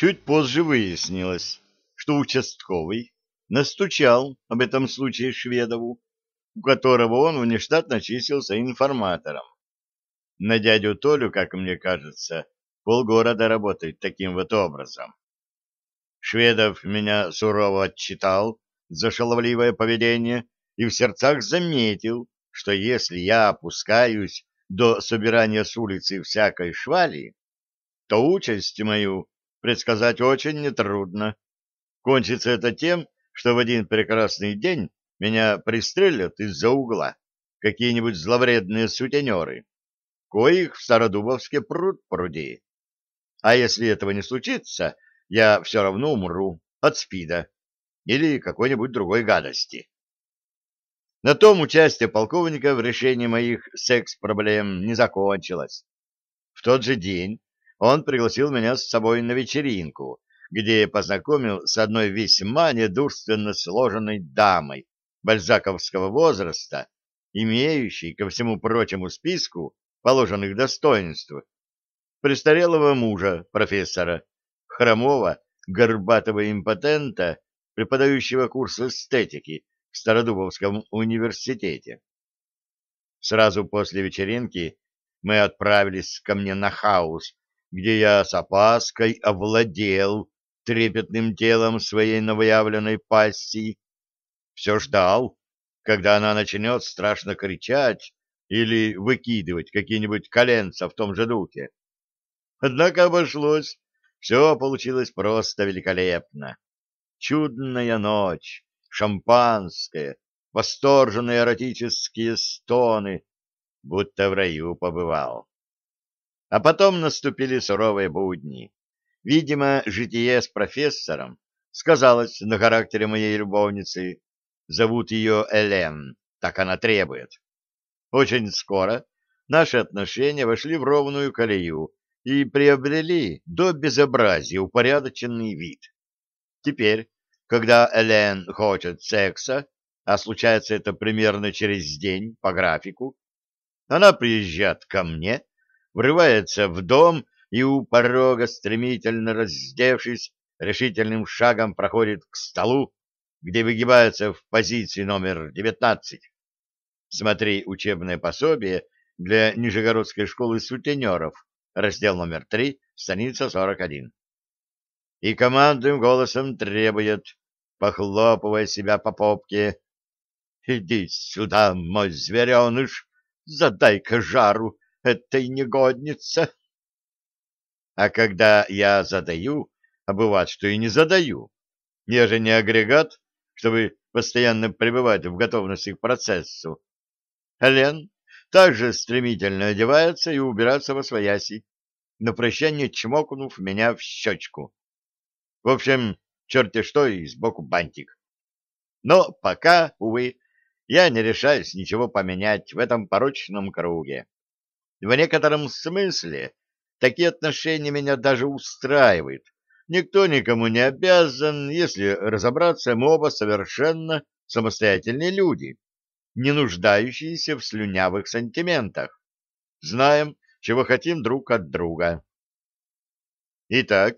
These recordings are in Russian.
Чуть позже выяснилось, что участковый настучал об этом случае Шведову, у которого он внештатно числился информатором. На дядю Толю, как мне кажется, полгорода работает таким вот образом. Шведов меня сурово отчитал за шаловливое поведение и в сердцах заметил, что если я опускаюсь до собирания с улицы всякой швали, то участь мою предсказать очень нетрудно. Кончится это тем, что в один прекрасный день меня пристрелят из-за угла какие-нибудь зловредные сутенеры, коих в Стародубовске пруд пруди. А если этого не случится, я все равно умру от спида или какой-нибудь другой гадости. На том участие полковника в решении моих секс-проблем не закончилось. В тот же день он пригласил меня с собой на вечеринку, где познакомил с одной весьма недурственно сложенной дамой бальзаковского возраста, имеющей, ко всему прочему списку положенных достоинств, престарелого мужа профессора, хромого, горбатого импотента, преподающего курс эстетики в Стародубовском университете. Сразу после вечеринки мы отправились ко мне на хаус, где я с опаской овладел трепетным телом своей новоявленной пассии. Все ждал, когда она начнет страшно кричать или выкидывать какие-нибудь коленца в том же духе. Однако обошлось, все получилось просто великолепно. Чудная ночь, шампанское, восторженные эротические стоны, будто в раю побывал. А потом наступили суровые будни. Видимо, житие с профессором сказалось на характере моей любовницы. Зовут ее Элен, так она требует. Очень скоро наши отношения вошли в ровную колею и приобрели до безобразия упорядоченный вид. Теперь когда Элен хочет секса, а случается это примерно через день по графику, она приезжает ко мне, врывается в дом и у порога, стремительно раздевшись, решительным шагом проходит к столу, где выгибается в позиции номер 19. Смотри учебное пособие для Нижегородской школы сутенеров, раздел номер 3, страница 41. И командным голосом требует похлопывая себя по попке. — Иди сюда, мой звереныш, задай-ка жару этой негоднице. А когда я задаю, а бывает, что и не задаю, я же не агрегат, чтобы постоянно пребывать в готовности к процессу. Лен также стремительно одевается и убирается во свояси, на прощание чмокнув меня в щечку. В общем, черти что и сбоку бантик. Но пока, увы, я не решаюсь ничего поменять в этом порочном круге. В некотором смысле такие отношения меня даже устраивают. Никто никому не обязан, если разобраться, мы оба совершенно самостоятельные люди, не нуждающиеся в слюнявых сантиментах. Знаем, чего хотим друг от друга. Итак,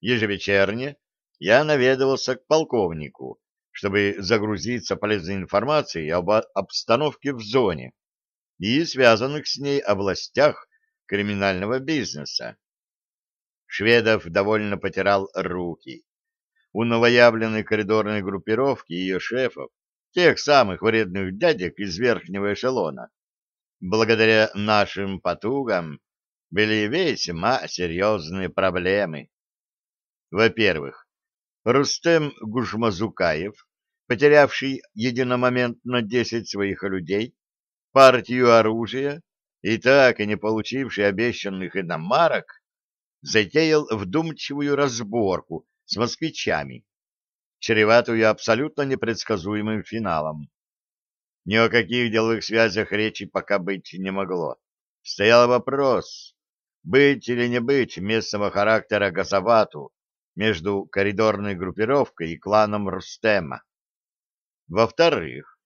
ежевечерне я наведывался к полковнику, чтобы загрузиться полезной информацией об обстановке в зоне и связанных с ней областях криминального бизнеса. Шведов довольно потирал руки. У новоявленной коридорной группировки ее шефов, тех самых вредных дядек из верхнего эшелона, благодаря нашим потугам, были весьма серьезные проблемы. Во-первых, Рустем Гужмазукаев, потерявший единомоментно десять своих людей, партию оружия и так и не получивший обещанных иномарок, затеял вдумчивую разборку с москвичами, чреватую абсолютно непредсказуемым финалом. Ни о каких деловых связях речи пока быть не могло. Стоял вопрос, быть или не быть местного характера Гасавату, между коридорной группировкой и кланом Рустема. Во-вторых,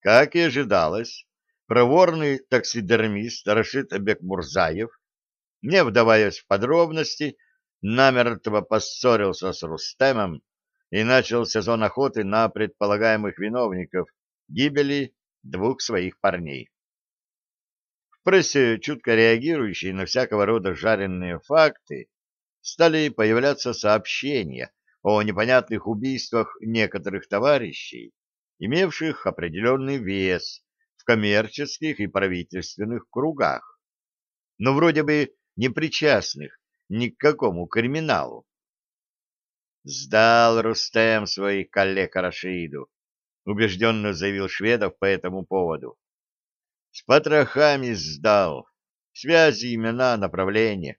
как и ожидалось, проворный таксидермист Рашид Бекмурзаев, не вдаваясь в подробности, намертво поссорился с Рустемом и начал сезон охоты на предполагаемых виновников гибели двух своих парней. В прессе, чутко реагирующие на всякого рода жареные факты, стали появляться сообщения о непонятных убийствах некоторых товарищей, имевших определенный вес в коммерческих и правительственных кругах, но вроде бы не причастных ни к какому криминалу. «Сдал Рустем своих коллег Рашиду», — убежденно заявил Шведов по этому поводу. «С потрохами сдал, связи, имена, направления.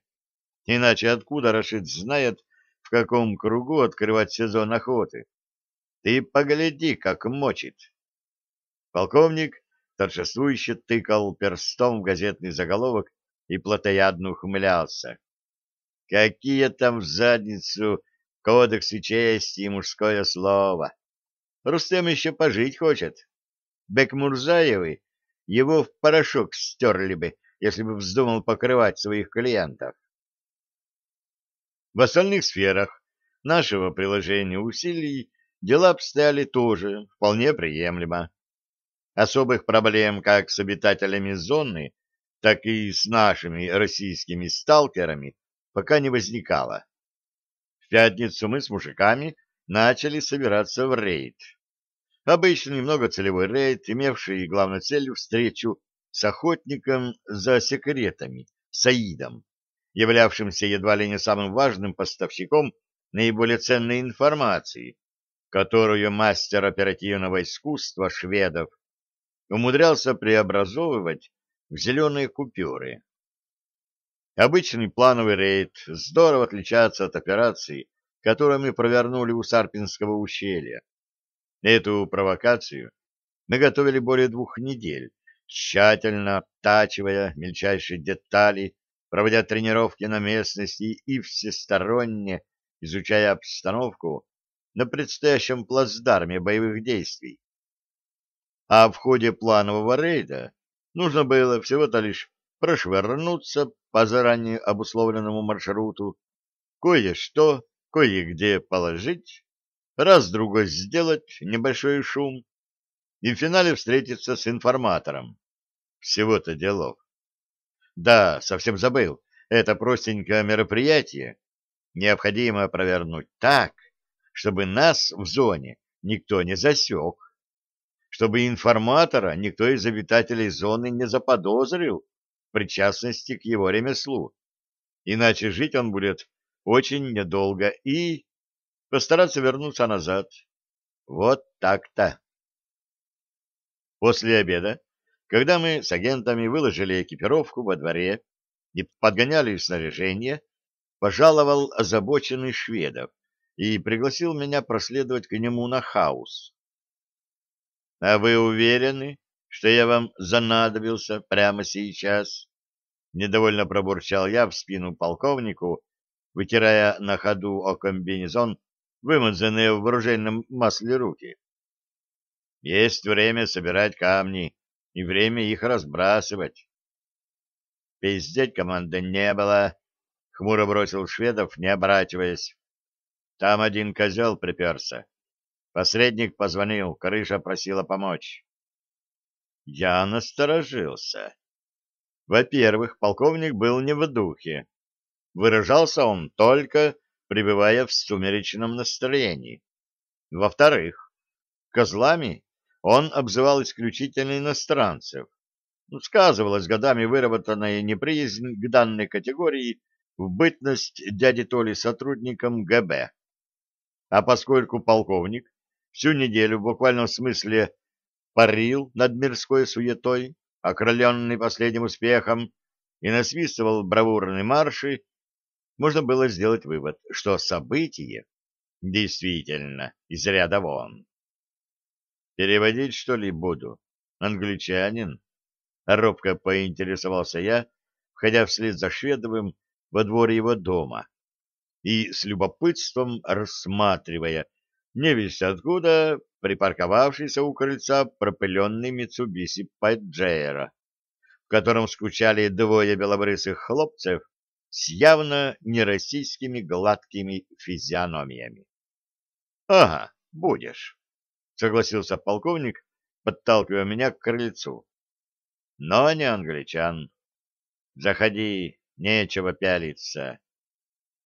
Иначе откуда Рашид знает, в каком кругу открывать сезон охоты? Ты погляди, как мочит». Полковник торжествующе тыкал перстом в газетный заголовок и плотоядно ухмылялся. Какие там в задницу кодексы чести и мужское слово? Рустем еще пожить хочет. Бекмурзаевы его в порошок стерли бы, если бы вздумал покрывать своих клиентов. В остальных сферах нашего приложения усилий дела обстояли тоже вполне приемлемо. Особых проблем как с обитателями зоны, так и с нашими российскими сталкерами пока не возникало. В пятницу мы с мужиками начали собираться в рейд. Обычный многоцелевой рейд, имевший главной целью встречу с охотником за секретами, Саидом, являвшимся едва ли не самым важным поставщиком наиболее ценной информации, которую мастер оперативного искусства шведов умудрялся преобразовывать в зеленые купюры. Обычный плановый рейд здорово отличается от операции, которую мы провернули у Сарпинского ущелья. Эту провокацию мы готовили более двух недель, тщательно оттачивая мельчайшие детали, проводя тренировки на местности и всесторонне изучая обстановку на предстоящем плацдарме боевых действий. А в ходе планового рейда нужно было всего-то лишь прошвырнуться по заранее обусловленному маршруту, кое-что, кое-где положить, раз-другой сделать небольшой шум и в финале встретиться с информатором. Всего-то делов. Да, совсем забыл, это простенькое мероприятие необходимо провернуть так, чтобы нас в зоне никто не засек, чтобы информатора никто из обитателей зоны не заподозрил причастности к его ремеслу. Иначе жить он будет очень недолго и постараться вернуться назад. Вот так-то. После обеда, когда мы с агентами выложили экипировку во дворе и подгоняли снаряжение, пожаловал озабоченный шведов и пригласил меня проследовать к нему на хаус. — А вы уверены, что я вам занадобился прямо сейчас? Недовольно пробурчал я в спину полковнику, вытирая на ходу о комбинезон вымазанные в оружейном масле руки. Есть время собирать камни и время их разбрасывать. Пиздеть команды не было, — хмуро бросил шведов, не оборачиваясь. Там один козел приперся. Посредник позвонил, крыша просила помочь. Я насторожился. Во-первых, полковник был не в духе. Выражался он только, пребывая в сумеречном настроении. Во-вторых, козлами он обзывал исключительно иностранцев. Ну, сказывалась годами выработанная неприязнь к данной категории в бытность дяди Толи сотрудником ГБ. А поскольку полковник всю неделю в буквальном смысле парил над мирской суетой, окрыленный последним успехом, и насвистывал бравурные марши, можно было сделать вывод, что событие действительно из ряда вон. «Переводить, что ли, буду? Англичанин?» Робко поинтересовался я, входя вслед за Шведовым во двор его дома и с любопытством рассматривая невесть откуда припарковавшийся у крыльца пропыленный Митсубиси Паджеро, в котором скучали двое белобрысых хлопцев с явно нероссийскими гладкими физиономиями. — Ага, будешь, — согласился полковник, подталкивая меня к крыльцу. — Но не англичан. Заходи, нечего пялиться.